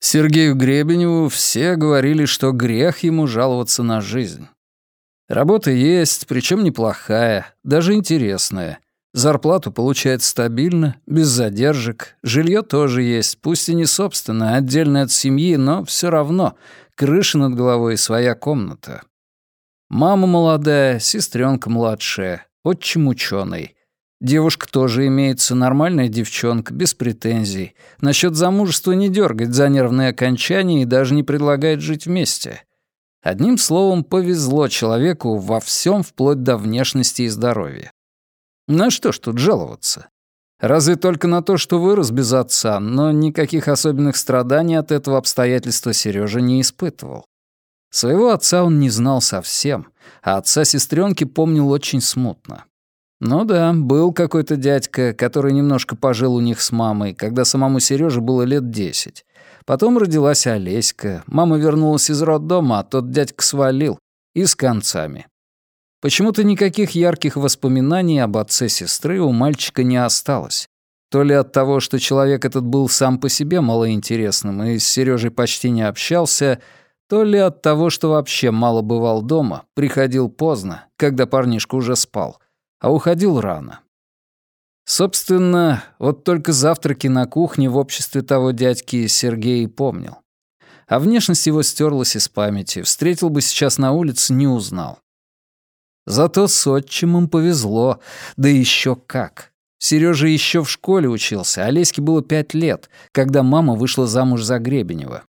Сергею Гребеневу все говорили, что грех ему жаловаться на жизнь. Работа есть, причем неплохая, даже интересная. Зарплату получает стабильно, без задержек. Жилье тоже есть, пусть и не собственное, отдельное от семьи, но все равно. Крыша над головой и своя комната. Мама молодая, сестренка младшая, отчим ученый. Девушка тоже имеется, нормальная девчонка, без претензий. Насчет замужества не дергать за нервные окончания и даже не предлагает жить вместе. Одним словом, повезло человеку во всем вплоть до внешности и здоровья. На что ж тут жаловаться? Разве только на то, что вырос без отца, но никаких особенных страданий от этого обстоятельства Сережа не испытывал. Своего отца он не знал совсем, а отца сестренки помнил очень смутно. Ну да, был какой-то дядька, который немножко пожил у них с мамой, когда самому Сереже было лет десять. Потом родилась Олеська, мама вернулась из роддома, а тот дядька свалил. И с концами. Почему-то никаких ярких воспоминаний об отце сестры у мальчика не осталось. То ли от того, что человек этот был сам по себе малоинтересным и с Сережей почти не общался, то ли от того, что вообще мало бывал дома, приходил поздно, когда парнишка уже спал, а уходил рано. Собственно, вот только завтраки на кухне в обществе того дядьки Сергей помнил. А внешность его стерлась из памяти, встретил бы сейчас на улице, не узнал. Зато с отчимом повезло, да еще как. Сережа еще в школе учился, а Леське было пять лет, когда мама вышла замуж за Гребенева.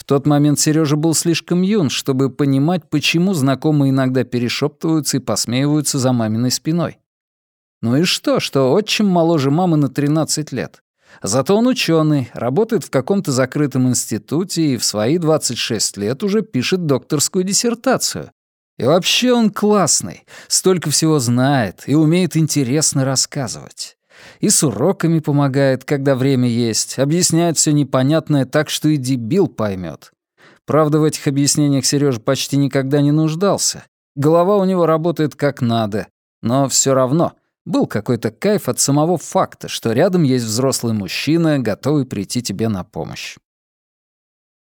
В тот момент Сережа был слишком юн, чтобы понимать, почему знакомые иногда перешептываются и посмеиваются за маминой спиной. Ну и что, что отчим моложе мамы на 13 лет? Зато он ученый, работает в каком-то закрытом институте и в свои 26 лет уже пишет докторскую диссертацию. И вообще он классный, столько всего знает и умеет интересно рассказывать. И с уроками помогает, когда время есть, объясняет все непонятное так, что и дебил поймет. Правда, в этих объяснениях Сережа почти никогда не нуждался. Голова у него работает как надо, но все равно был какой-то кайф от самого факта, что рядом есть взрослый мужчина, готовый прийти тебе на помощь.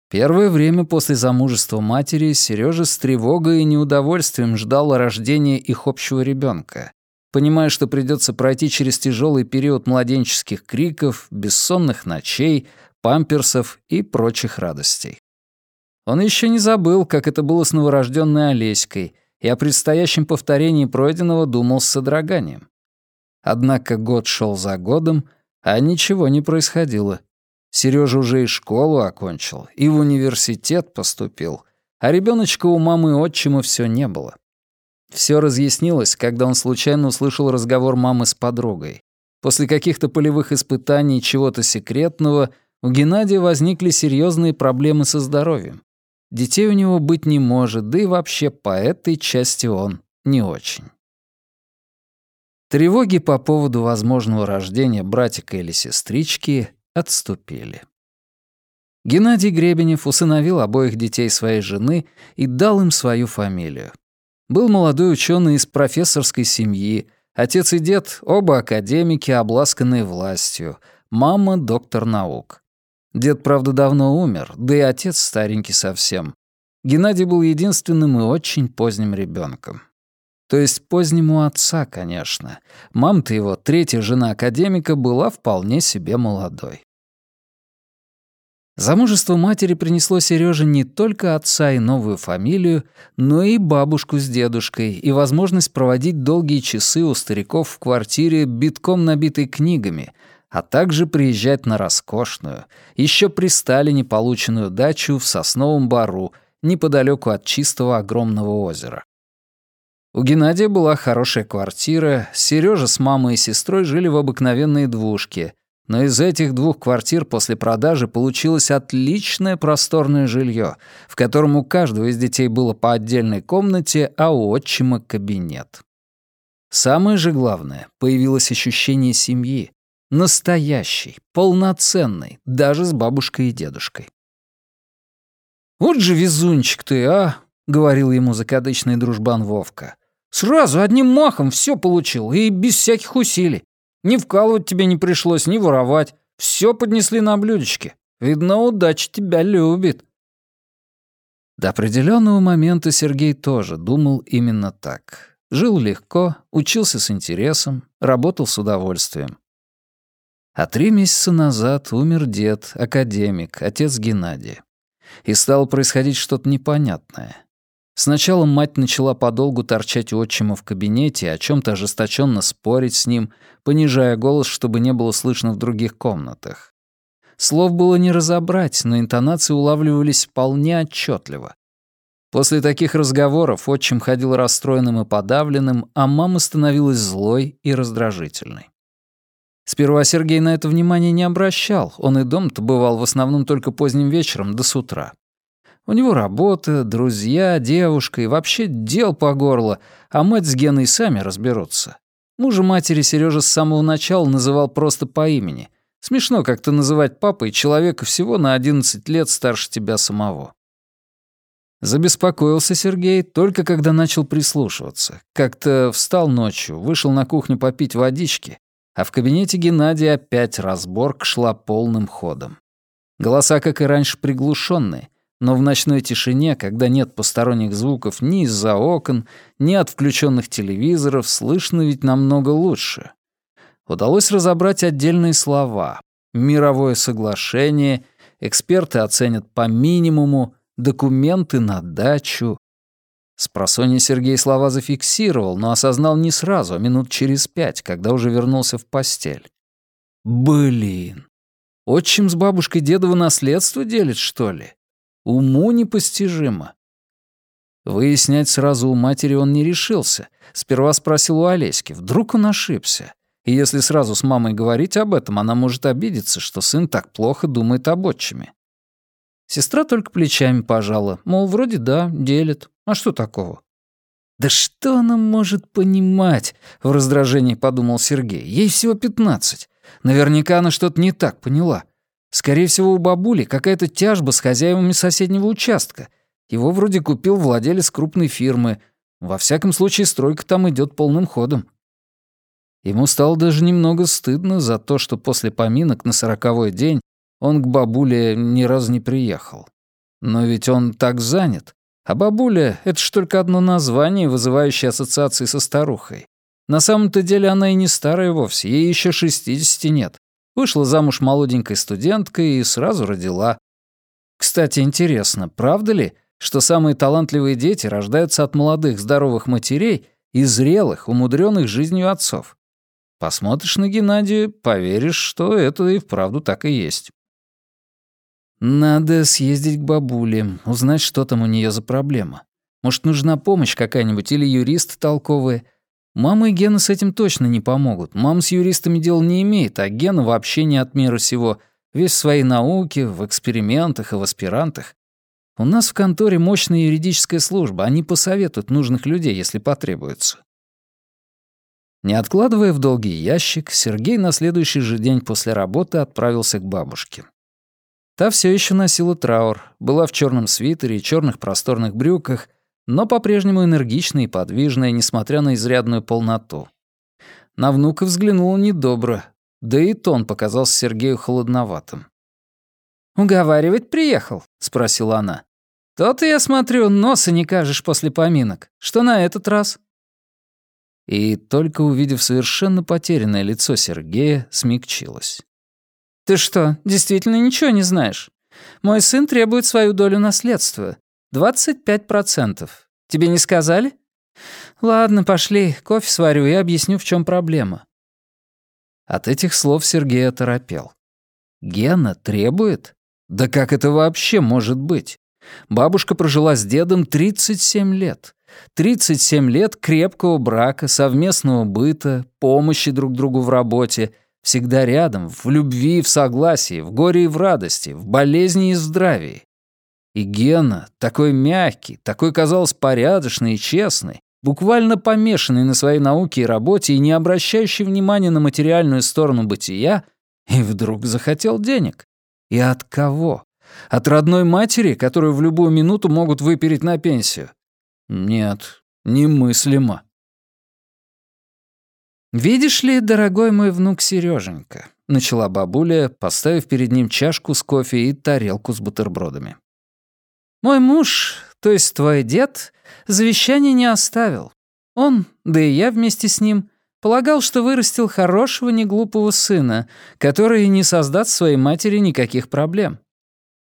Первое время после замужества матери Сережа с тревогой и неудовольствием ждал рождения их общего ребенка, понимая, что придется пройти через тяжелый период младенческих криков, бессонных ночей, памперсов и прочих радостей. Он еще не забыл, как это было с новорожденной Олеськой, и о предстоящем повторении пройденного думал с содроганием. Однако год шел за годом, а ничего не происходило. Сережа уже и школу окончил, и в университет поступил, а ребеночка у мамы и отчима все не было. Все разъяснилось, когда он случайно услышал разговор мамы с подругой. После каких-то полевых испытаний чего-то секретного у Геннадия возникли серьезные проблемы со здоровьем. Детей у него быть не может, да и вообще по этой части он не очень. Тревоги по поводу возможного рождения братика или сестрички отступили. Геннадий Гребенев усыновил обоих детей своей жены и дал им свою фамилию. Был молодой ученый из профессорской семьи, отец и дед — оба академики, обласканные властью, мама — доктор наук. Дед, правда, давно умер, да и отец старенький совсем. Геннадий был единственным и очень поздним ребенком. То есть позднему отца, конечно. Мам-то его, третья жена академика, была вполне себе молодой. Замужество матери принесло Сереже не только отца и новую фамилию, но и бабушку с дедушкой и возможность проводить долгие часы у стариков в квартире, битком набитой книгами, а также приезжать на роскошную, еще при Сталине полученную дачу в Сосновом Бару, неподалеку от чистого огромного озера. У Геннадия была хорошая квартира, Сережа с мамой и сестрой жили в обыкновенной двушке, но из этих двух квартир после продажи получилось отличное просторное жилье, в котором у каждого из детей было по отдельной комнате, а у отчима кабинет. Самое же главное, появилось ощущение семьи, настоящей, полноценной, даже с бабушкой и дедушкой. «Вот же везунчик ты, а!» — говорил ему закадычный дружбан Вовка. Сразу одним махом все получил и без всяких усилий. Ни вкалывать тебе не пришлось, ни воровать. Все поднесли на блюдечке. Видно, удача тебя любит». До определенного момента Сергей тоже думал именно так. Жил легко, учился с интересом, работал с удовольствием. А три месяца назад умер дед, академик, отец Геннадия. И стало происходить что-то непонятное. Сначала мать начала подолгу торчать у отчима в кабинете, о чем то ожесточенно спорить с ним, понижая голос, чтобы не было слышно в других комнатах. Слов было не разобрать, но интонации улавливались вполне отчетливо. После таких разговоров отчим ходил расстроенным и подавленным, а мама становилась злой и раздражительной. Сперва Сергей на это внимание не обращал, он и дом-то бывал в основном только поздним вечером до с утра. У него работа, друзья, девушка и вообще дел по горло, а мать с Геной сами разберутся. Мужа матери Сережа с самого начала называл просто по имени. Смешно как-то называть папой человека всего на 11 лет старше тебя самого. Забеспокоился Сергей только когда начал прислушиваться. Как-то встал ночью, вышел на кухню попить водички, а в кабинете Геннадия опять разборка шла полным ходом. Голоса, как и раньше, приглушенные, но в ночной тишине, когда нет посторонних звуков ни из-за окон, ни от включенных телевизоров, слышно ведь намного лучше. Удалось разобрать отдельные слова. Мировое соглашение, эксперты оценят по минимуму, документы на дачу. Спросонья Сергей слова зафиксировал, но осознал не сразу, а минут через пять, когда уже вернулся в постель. Блин. Отчим с бабушкой дедово наследство делит, что ли? Уму непостижимо. Выяснять сразу у матери он не решился. Сперва спросил у Олеськи, вдруг он ошибся. И если сразу с мамой говорить об этом, она может обидеться, что сын так плохо думает об отчиме. Сестра только плечами пожала, мол, вроде да, делит. А что такого? «Да что она может понимать?» — в раздражении подумал Сергей. «Ей всего пятнадцать. Наверняка она что-то не так поняла. Скорее всего, у бабули какая-то тяжба с хозяевами соседнего участка. Его вроде купил владелец крупной фирмы. Во всяком случае, стройка там идет полным ходом. Ему стало даже немного стыдно за то, что после поминок на сороковой день он к бабуле ни разу не приехал. Но ведь он так занят. А бабуля — это ж только одно название, вызывающее ассоциации со старухой. На самом-то деле она и не старая вовсе, ей еще шестидесяти нет. Вышла замуж молоденькой студенткой и сразу родила. Кстати, интересно, правда ли, что самые талантливые дети рождаются от молодых здоровых матерей и зрелых, умудренных жизнью отцов? Посмотришь на Геннадия, поверишь, что это и вправду так и есть. Надо съездить к бабуле, узнать, что там у нее за проблема. Может, нужна помощь какая-нибудь или юрист толковый. Мама и Гена с этим точно не помогут. Мама с юристами дел не имеет, а Гена вообще не от мира сего. Весь в своей науке, в экспериментах и в аспирантах. У нас в конторе мощная юридическая служба, они посоветуют нужных людей, если потребуется. Не откладывая в долгий ящик, Сергей на следующий же день после работы отправился к бабушке. Та все еще носила траур, была в черном свитере и черных просторных брюках, но по-прежнему энергичная и подвижная, несмотря на изрядную полноту. На внука взглянула недобро, да и тон показался Сергею холодноватым. «Уговаривать приехал?» — спросила она. «То-то, я смотрю, носа не кажешь после поминок. Что на этот раз?» И только увидев совершенно потерянное лицо Сергея, смягчилась. «Ты что, действительно ничего не знаешь? Мой сын требует свою долю наследства. Двадцать пять процентов. Тебе не сказали? Ладно, пошли, кофе сварю и объясню, в чем проблема». От этих слов Сергей оторопел. «Гена требует? Да как это вообще может быть? Бабушка прожила с дедом 37 лет. 37 лет крепкого брака, совместного быта, помощи друг другу в работе, всегда рядом, в любви и в согласии, в горе и в радости, в болезни и здравии. И Гена, такой мягкий, такой, казалось, порядочный и честный, буквально помешанный на своей науке и работе и не обращающий внимания на материальную сторону бытия, и вдруг захотел денег. И от кого? От родной матери, которую в любую минуту могут выпереть на пенсию? Нет, немыслимо. «Видишь ли, дорогой мой внук Сереженька, начала бабуля, поставив перед ним чашку с кофе и тарелку с бутербродами. «Мой муж, то есть твой дед, завещание не оставил. Он, да и я вместе с ним, полагал, что вырастил хорошего, неглупого сына, который не создаст своей матери никаких проблем.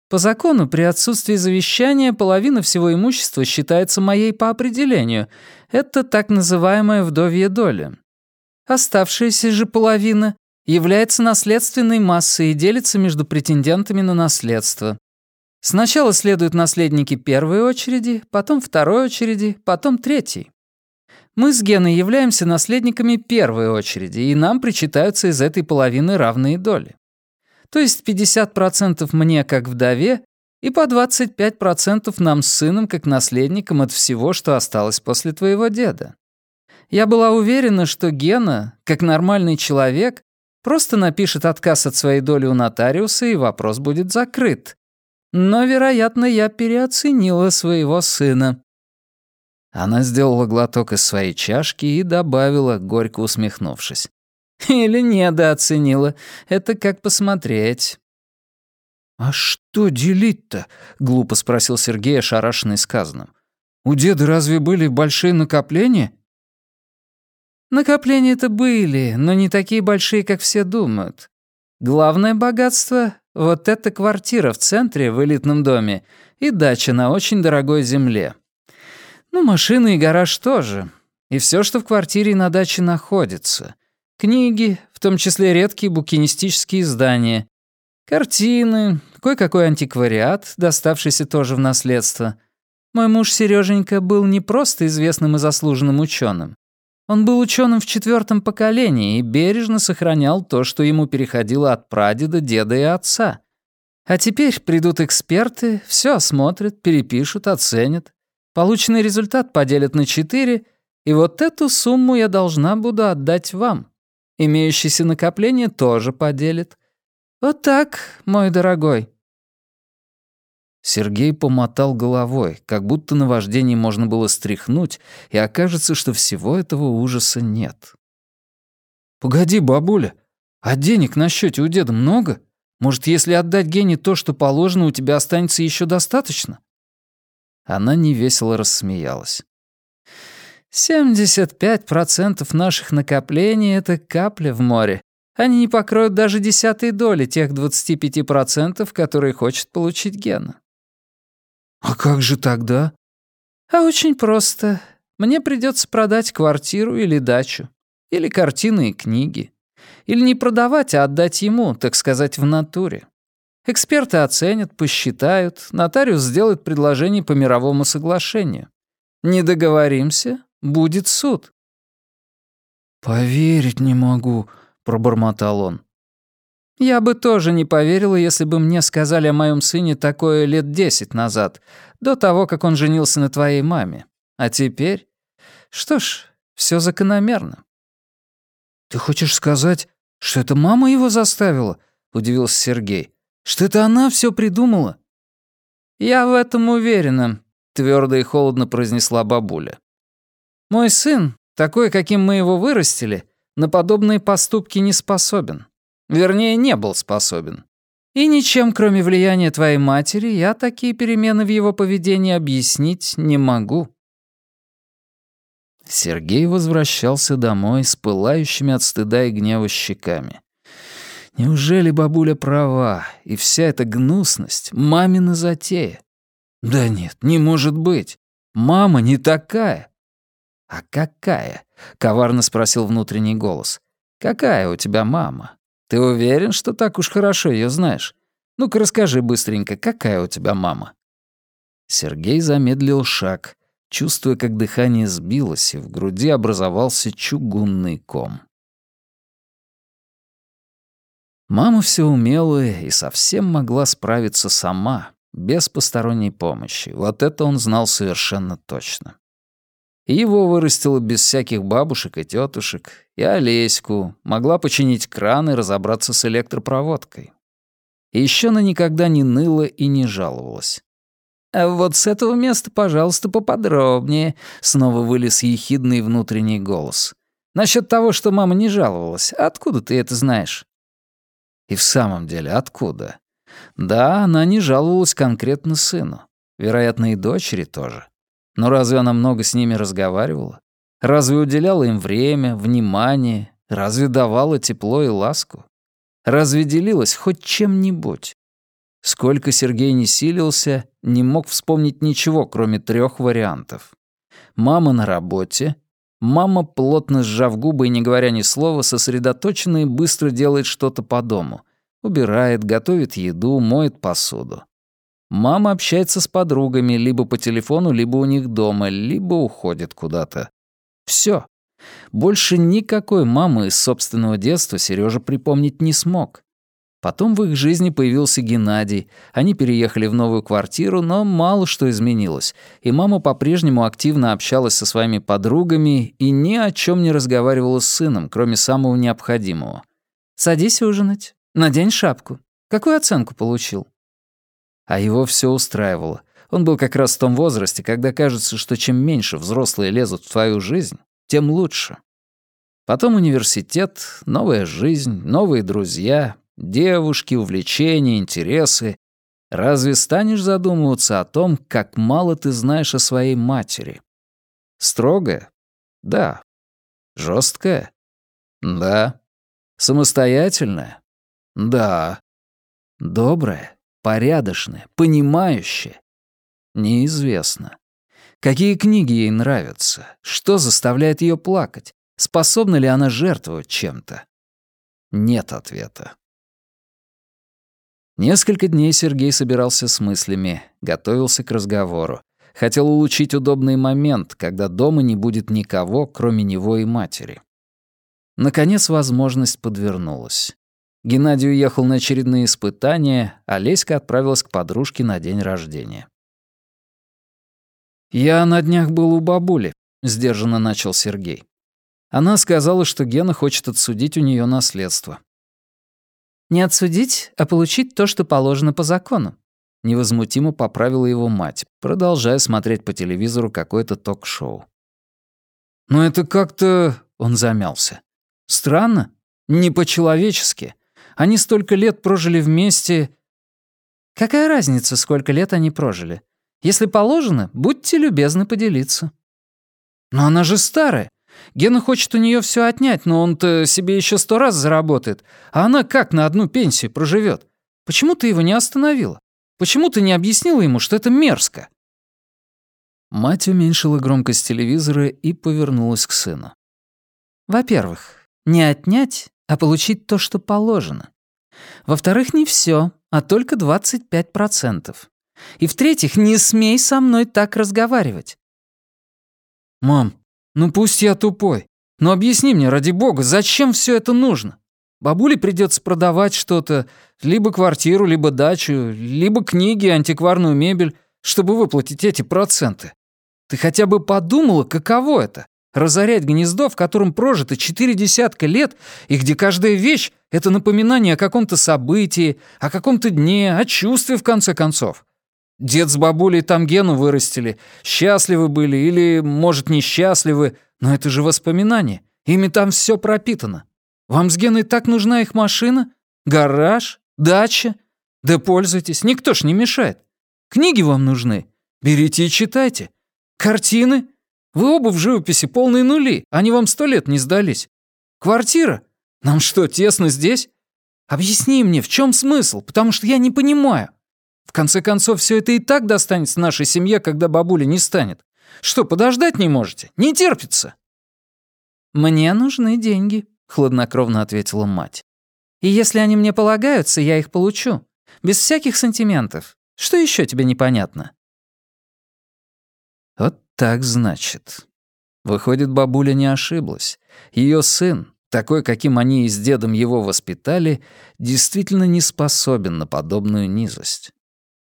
По закону, при отсутствии завещания, половина всего имущества считается моей по определению. Это так называемая вдовья доля. Оставшаяся же половина является наследственной массой и делится между претендентами на наследство. Сначала следуют наследники первой очереди, потом второй очереди, потом третьей. Мы с Геной являемся наследниками первой очереди, и нам причитаются из этой половины равные доли. То есть 50% мне как вдове и по 25% нам с сыном как наследникам от всего, что осталось после твоего деда. Я была уверена, что Гена, как нормальный человек, просто напишет отказ от своей доли у нотариуса, и вопрос будет закрыт. Но, вероятно, я переоценила своего сына». Она сделала глоток из своей чашки и добавила, горько усмехнувшись. «Или недооценила. Это как посмотреть». «А что делить-то?» — глупо спросил Сергей, ошарашенный сказанным. «У деда разве были большие накопления?» Накопления-то были, но не такие большие, как все думают. Главное богатство — вот эта квартира в центре, в элитном доме, и дача на очень дорогой земле. Ну, машины и гараж тоже. И все, что в квартире и на даче находится. Книги, в том числе редкие букинистические издания. Картины, кое-какой антиквариат, доставшийся тоже в наследство. Мой муж Сереженька был не просто известным и заслуженным ученым. Он был ученым в четвертом поколении и бережно сохранял то, что ему переходило от прадеда, деда и отца. А теперь придут эксперты, все осмотрят, перепишут, оценят. Полученный результат поделят на четыре, и вот эту сумму я должна буду отдать вам. Имеющееся накопление тоже поделит. Вот так, мой дорогой. Сергей помотал головой, как будто на вождении можно было стряхнуть, и окажется, что всего этого ужаса нет. «Погоди, бабуля, а денег на счете у деда много? Может, если отдать Гене то, что положено, у тебя останется еще достаточно?» Она невесело рассмеялась. «Семьдесят пять процентов наших накоплений — это капля в море. Они не покроют даже десятой доли тех двадцати пяти процентов, которые хочет получить Гена. «А как же тогда?» «А очень просто. Мне придется продать квартиру или дачу. Или картины и книги. Или не продавать, а отдать ему, так сказать, в натуре. Эксперты оценят, посчитают, нотариус сделает предложение по мировому соглашению. Не договоримся, будет суд». «Поверить не могу», — пробормотал он. Я бы тоже не поверила, если бы мне сказали о моем сыне такое лет десять назад, до того, как он женился на твоей маме. А теперь... Что ж, все закономерно. «Ты хочешь сказать, что это мама его заставила?» — удивился Сергей. «Что это она все придумала?» «Я в этом уверена», — твердо и холодно произнесла бабуля. «Мой сын, такой, каким мы его вырастили, на подобные поступки не способен. Вернее, не был способен. И ничем, кроме влияния твоей матери, я такие перемены в его поведении объяснить не могу». Сергей возвращался домой с пылающими от стыда и гнева щеками. Неужели бабуля права, и вся эта гнусность — мамина затея? Да нет, не может быть. Мама не такая. «А какая?» — коварно спросил внутренний голос. «Какая у тебя мама?» Ты уверен, что так уж хорошо ее знаешь? Ну-ка расскажи быстренько, какая у тебя мама?» Сергей замедлил шаг, чувствуя, как дыхание сбилось, и в груди образовался чугунный ком. Мама все умела и совсем могла справиться сама, без посторонней помощи. Вот это он знал совершенно точно. Его вырастила без всяких бабушек и тетушек, и Олеську, могла починить кран и разобраться с электропроводкой. И еще она никогда не ныла и не жаловалась. «А вот с этого места, пожалуйста, поподробнее», — снова вылез ехидный внутренний голос. Насчет того, что мама не жаловалась. Откуда ты это знаешь?» И в самом деле, откуда? Да, она не жаловалась конкретно сыну. Вероятно, и дочери тоже. Но разве она много с ними разговаривала? Разве уделяла им время, внимание? Разве давала тепло и ласку? Разве делилась хоть чем-нибудь? Сколько Сергей не силился, не мог вспомнить ничего, кроме трех вариантов. Мама на работе, мама, плотно сжав губы и не говоря ни слова, сосредоточенно и быстро делает что-то по дому. Убирает, готовит еду, моет посуду. Мама общается с подругами либо по телефону, либо у них дома, либо уходит куда-то. Все. Больше никакой мамы из собственного детства Сережа припомнить не смог. Потом в их жизни появился Геннадий. Они переехали в новую квартиру, но мало что изменилось. И мама по-прежнему активно общалась со своими подругами и ни о чем не разговаривала с сыном, кроме самого необходимого. «Садись ужинать. Надень шапку. Какую оценку получил?» А его все устраивало. Он был как раз в том возрасте, когда кажется, что чем меньше взрослые лезут в твою жизнь, тем лучше. Потом университет, новая жизнь, новые друзья, девушки, увлечения, интересы. Разве станешь задумываться о том, как мало ты знаешь о своей матери? Строгая? Да. Жесткая? Да. Самостоятельная? Да. Добрая, порядочная, понимающая? Неизвестно. Какие книги ей нравятся? Что заставляет ее плакать? Способна ли она жертвовать чем-то? Нет ответа. Несколько дней Сергей собирался с мыслями, готовился к разговору. Хотел улучшить удобный момент, когда дома не будет никого, кроме него и матери. Наконец возможность подвернулась. Геннадий уехал на очередные испытания, а Леська отправилась к подружке на день рождения. «Я на днях был у бабули», — сдержанно начал Сергей. Она сказала, что Гена хочет отсудить у нее наследство. Не отсудить, а получить то, что положено по закону. Невозмутимо поправила его мать, продолжая смотреть по телевизору какое-то ток-шоу. «Но это как-то...» — он замялся. «Странно. Не по-человечески. Они столько лет прожили вместе...» «Какая разница, сколько лет они прожили? Если положено, будьте любезны поделиться». «Но она же старая. Гена хочет у нее все отнять, но он-то себе еще сто раз заработает. А она как на одну пенсию проживет? Почему ты его не остановила? Почему ты не объяснила ему, что это мерзко?» Мать уменьшила громкость телевизора и повернулась к сыну. «Во-первых, не отнять, а получить то, что положено. Во-вторых, не все, а только 25%. И в-третьих, не смей со мной так разговаривать». «Мам, ну пусть я тупой. Но объясни мне, ради бога, зачем все это нужно? Бабуле придется продавать что-то, либо квартиру, либо дачу, либо книги, антикварную мебель, чтобы выплатить эти проценты. Ты хотя бы подумала, каково это? Разорять гнездо, в котором прожито четыре десятка лет, и где каждая вещь — это напоминание о каком-то событии, о каком-то дне, о чувстве, в конце концов. Дед с бабулей там Гену вырастили. Счастливы были или, может, несчастливы, но это же воспоминания. Ими там все пропитано. Вам с Геной так нужна их машина? Гараж? Дача? Да пользуйтесь, никто ж не мешает. Книги вам нужны? Берите и читайте. Картины? Вы оба в живописи полные нули, они вам сто лет не сдались. Квартира? Нам что, тесно здесь? Объясни мне, в чем смысл, потому что я не понимаю. В конце концов, все это и так достанется нашей семье, когда бабуля не станет. Что, подождать не можете? Не терпится!» «Мне нужны деньги», — хладнокровно ответила мать. «И если они мне полагаются, я их получу. Без всяких сантиментов. Что еще тебе непонятно?» Так значит. Выходит, бабуля не ошиблась. Ее сын, такой, каким они и с дедом его воспитали, действительно не способен на подобную низость.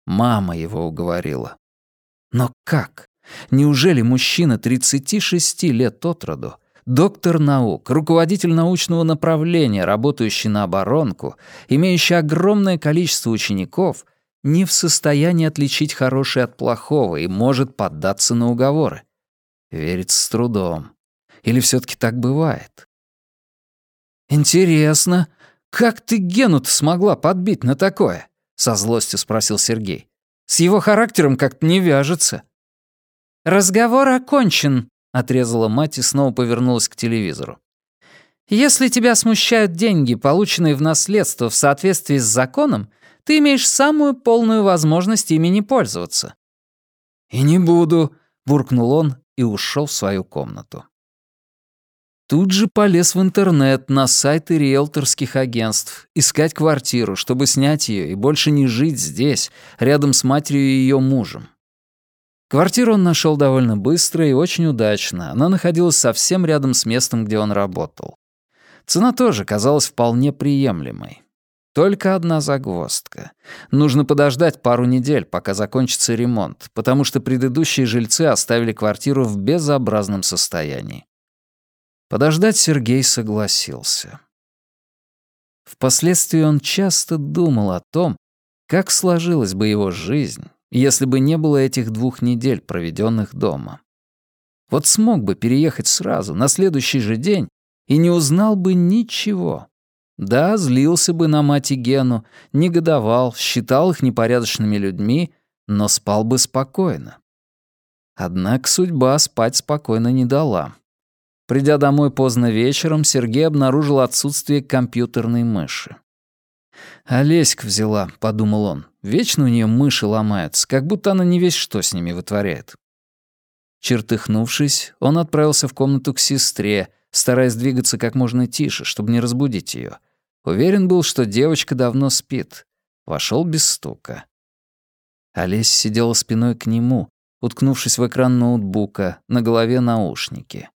Мама его уговорила. Но как? Неужели мужчина 36 лет от роду, доктор наук, руководитель научного направления, работающий на оборонку, имеющий огромное количество учеников, не в состоянии отличить хорошее от плохого и может поддаться на уговоры? Верится с трудом. Или все таки так бывает? «Интересно, как ты Гену-то смогла подбить на такое?» — со злостью спросил Сергей. «С его характером как-то не вяжется». «Разговор окончен», — отрезала мать и снова повернулась к телевизору. «Если тебя смущают деньги, полученные в наследство в соответствии с законом, ты имеешь самую полную возможность ими не пользоваться». «И не буду», — буркнул он и ушел в свою комнату. Тут же полез в интернет на сайты риэлторских агентств, искать квартиру, чтобы снять ее и больше не жить здесь, рядом с матерью и ее мужем. Квартиру он нашел довольно быстро и очень удачно. Она находилась совсем рядом с местом, где он работал. Цена тоже казалась вполне приемлемой. Только одна загвоздка. Нужно подождать пару недель, пока закончится ремонт, потому что предыдущие жильцы оставили квартиру в безобразном состоянии. Подождать Сергей согласился. Впоследствии он часто думал о том, как сложилась бы его жизнь, если бы не было этих двух недель, проведенных дома. Вот смог бы переехать сразу, на следующий же день, и не узнал бы ничего. Да, злился бы на мать и Гену, негодовал, считал их непорядочными людьми, но спал бы спокойно. Однако судьба спать спокойно не дала. Придя домой поздно вечером, Сергей обнаружил отсутствие компьютерной мыши. «Олеська взяла», — подумал он. «Вечно у нее мыши ломаются, как будто она не весь что с ними вытворяет». Чертыхнувшись, он отправился в комнату к сестре, стараясь двигаться как можно тише, чтобы не разбудить ее. Уверен был, что девочка давно спит. Вошел без стука. Олеся сидела спиной к нему, уткнувшись в экран ноутбука, на голове наушники.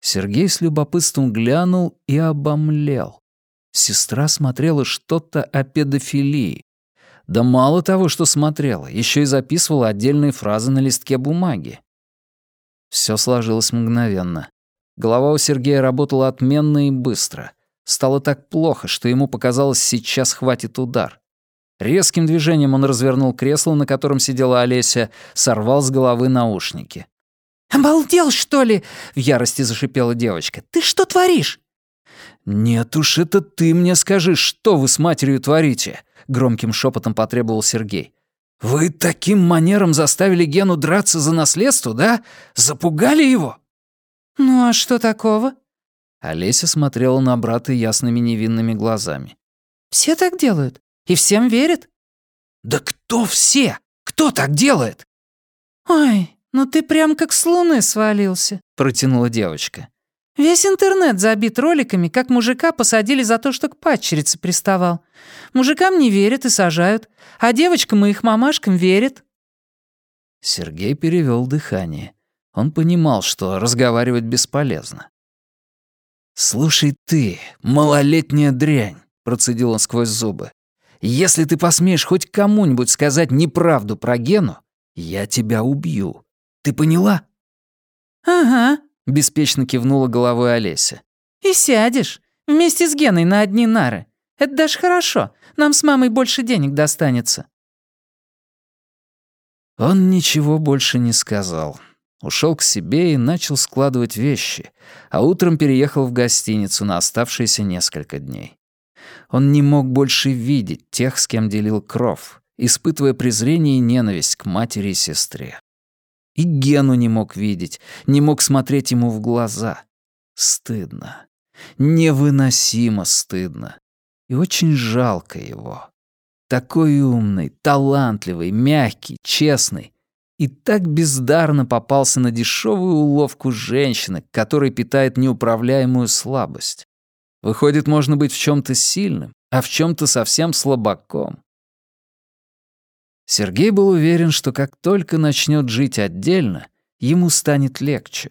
Сергей с любопытством глянул и обомлел. Сестра смотрела что-то о педофилии. Да мало того, что смотрела, еще и записывала отдельные фразы на листке бумаги. Все сложилось мгновенно. Голова у Сергея работала отменно и быстро. Стало так плохо, что ему показалось, сейчас хватит удар. Резким движением он развернул кресло, на котором сидела Олеся, сорвал с головы наушники. «Обалдел, что ли?» — в ярости зашипела девочка. «Ты что творишь?» «Нет уж, это ты мне скажи, что вы с матерью творите?» — громким шепотом потребовал Сергей. «Вы таким манером заставили Гену драться за наследство, да? Запугали его?» «Ну а что такого?» Олеся смотрела на брата ясными невинными глазами. «Все так делают. И всем верят». «Да кто все? Кто так делает?» «Ой, ну ты прям как с луны свалился», — протянула девочка. «Весь интернет забит роликами, как мужика посадили за то, что к падчерице приставал. Мужикам не верят и сажают, а девочкам и их мамашкам верят». Сергей перевел дыхание. Он понимал, что разговаривать бесполезно. «Слушай ты, малолетняя дрянь», — процедил он сквозь зубы. «Если ты посмеешь хоть кому-нибудь сказать неправду про Гену, я тебя убью. Ты поняла?» «Ага», — беспечно кивнула головой Олеся. «И сядешь. Вместе с Геной на одни нары. Это даже хорошо. Нам с мамой больше денег достанется». Он ничего больше не сказал. Ушел к себе и начал складывать вещи, а утром переехал в гостиницу на оставшиеся несколько дней. Он не мог больше видеть тех, с кем делил кров, испытывая презрение и ненависть к матери и сестре. И Гену не мог видеть, не мог смотреть ему в глаза. Стыдно. Невыносимо стыдно. И очень жалко его. Такой умный, талантливый, мягкий, честный. И так бездарно попался на дешевую уловку женщины, которая питает неуправляемую слабость. Выходит, можно быть в чем то сильным, а в чем то совсем слабаком. Сергей был уверен, что как только начнет жить отдельно, ему станет легче.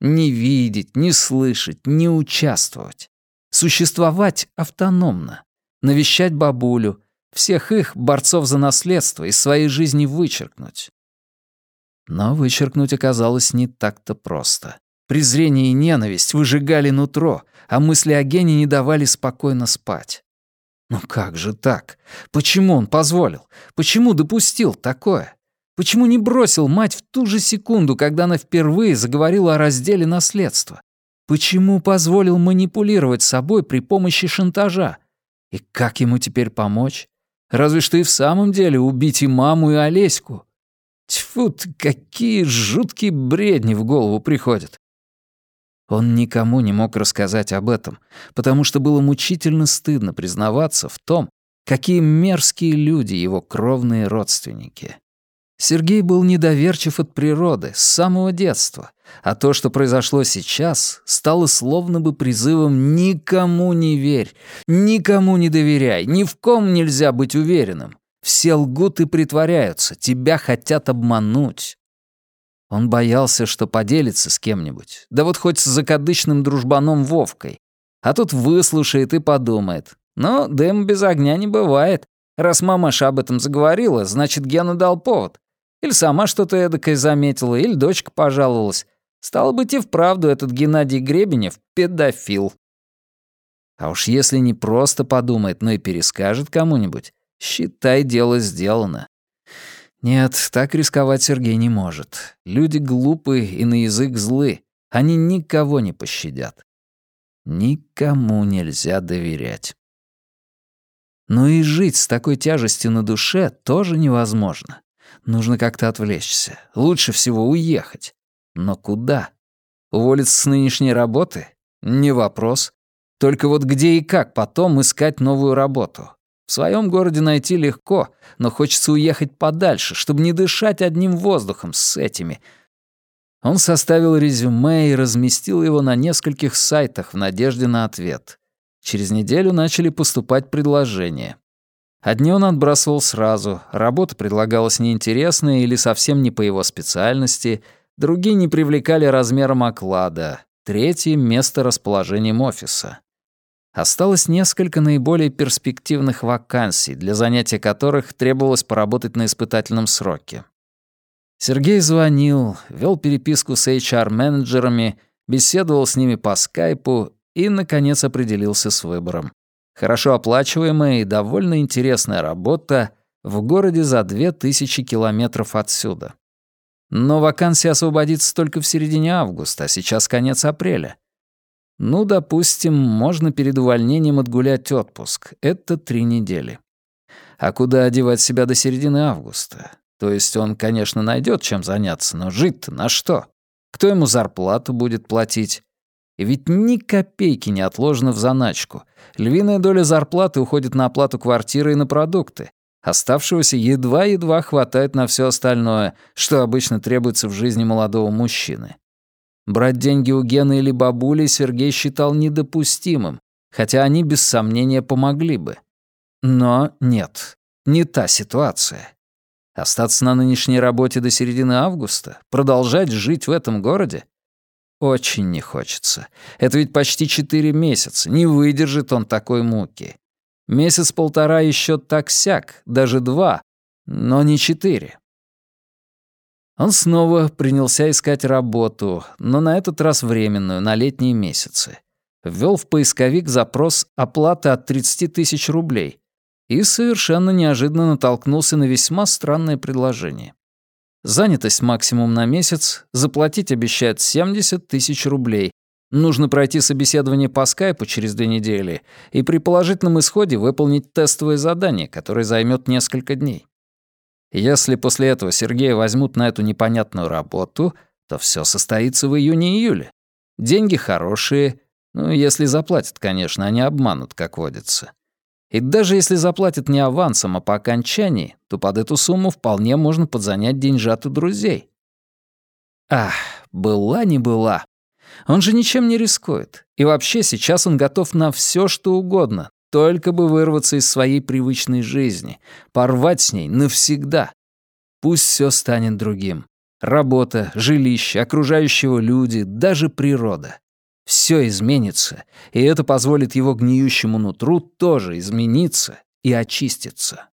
Не видеть, не слышать, не участвовать. Существовать автономно. Навещать бабулю. Всех их, борцов за наследство, из своей жизни вычеркнуть. Но вычеркнуть оказалось не так-то просто. Презрение и ненависть выжигали нутро, а мысли о Гене не давали спокойно спать. Ну как же так? Почему он позволил? Почему допустил такое? Почему не бросил мать в ту же секунду, когда она впервые заговорила о разделе наследства? Почему позволил манипулировать собой при помощи шантажа? И как ему теперь помочь? Разве что и в самом деле убить и маму, и Олеську. Тьфу какие жуткие бредни в голову приходят. Он никому не мог рассказать об этом, потому что было мучительно стыдно признаваться в том, какие мерзкие люди его кровные родственники. Сергей был недоверчив от природы, с самого детства, а то, что произошло сейчас, стало словно бы призывом «никому не верь, никому не доверяй, ни в ком нельзя быть уверенным. Все лгут и притворяются, тебя хотят обмануть». Он боялся, что поделится с кем-нибудь, да вот хоть с закадычным дружбаном Вовкой, а тут выслушает и подумает. Но дым без огня не бывает. Раз мамаша об этом заговорила, значит, Гена дал повод. Или сама что-то эдакое заметила, или дочка пожаловалась. Стало быть, и вправду этот Геннадий Гребенев — педофил. А уж если не просто подумает, но и перескажет кому-нибудь, считай, дело сделано. Нет, так рисковать Сергей не может. Люди глупые и на язык злы. Они никого не пощадят. Никому нельзя доверять. Но и жить с такой тяжестью на душе тоже невозможно. Нужно как-то отвлечься. Лучше всего уехать. Но куда? Уволиться с нынешней работы? Не вопрос. Только вот где и как потом искать новую работу? В своем городе найти легко, но хочется уехать подальше, чтобы не дышать одним воздухом с этими. Он составил резюме и разместил его на нескольких сайтах в надежде на ответ. Через неделю начали поступать предложения. Одни он отбрасывал сразу, работа предлагалась неинтересная или совсем не по его специальности, другие не привлекали размером оклада, третьи — место расположением офиса. Осталось несколько наиболее перспективных вакансий, для занятия которых требовалось поработать на испытательном сроке. Сергей звонил, вел переписку с HR-менеджерами, беседовал с ними по скайпу и, наконец, определился с выбором. Хорошо оплачиваемая и довольно интересная работа в городе за две тысячи километров отсюда. Но вакансия освободится только в середине августа, а сейчас конец апреля. Ну, допустим, можно перед увольнением отгулять отпуск. Это три недели. А куда одевать себя до середины августа? То есть он, конечно, найдет чем заняться, но жить-то на что? Кто ему зарплату будет платить? И ведь ни копейки не отложено в заначку. Львиная доля зарплаты уходит на оплату квартиры и на продукты. Оставшегося едва-едва хватает на все остальное, что обычно требуется в жизни молодого мужчины. Брать деньги у Гены или бабули Сергей считал недопустимым, хотя они без сомнения помогли бы. Но нет, не та ситуация. Остаться на нынешней работе до середины августа? Продолжать жить в этом городе? Очень не хочется. Это ведь почти четыре месяца. Не выдержит он такой муки. Месяц-полтора еще так-сяк, даже два, но не четыре. Он снова принялся искать работу, но на этот раз временную, на летние месяцы. Ввел в поисковик запрос «Оплата от 30 тысяч рублей» и совершенно неожиданно натолкнулся на весьма странное предложение. Занятость максимум на месяц, заплатить обещают 70 тысяч рублей. Нужно пройти собеседование по скайпу через две недели и при положительном исходе выполнить тестовое задание, которое займет несколько дней. Если после этого Сергея возьмут на эту непонятную работу, то все состоится в июне-июле. Деньги хорошие, ну, если заплатят, конечно, они обманут, как водится. И даже если заплатят не авансом, а по окончании, то под эту сумму вполне можно подзанять деньжат у друзей. Ах, была не была. Он же ничем не рискует. И вообще сейчас он готов на все, что угодно, только бы вырваться из своей привычной жизни, порвать с ней навсегда. Пусть все станет другим. Работа, жилище, окружающего люди, даже природа. Все изменится, и это позволит его гниющему нутру тоже измениться и очиститься.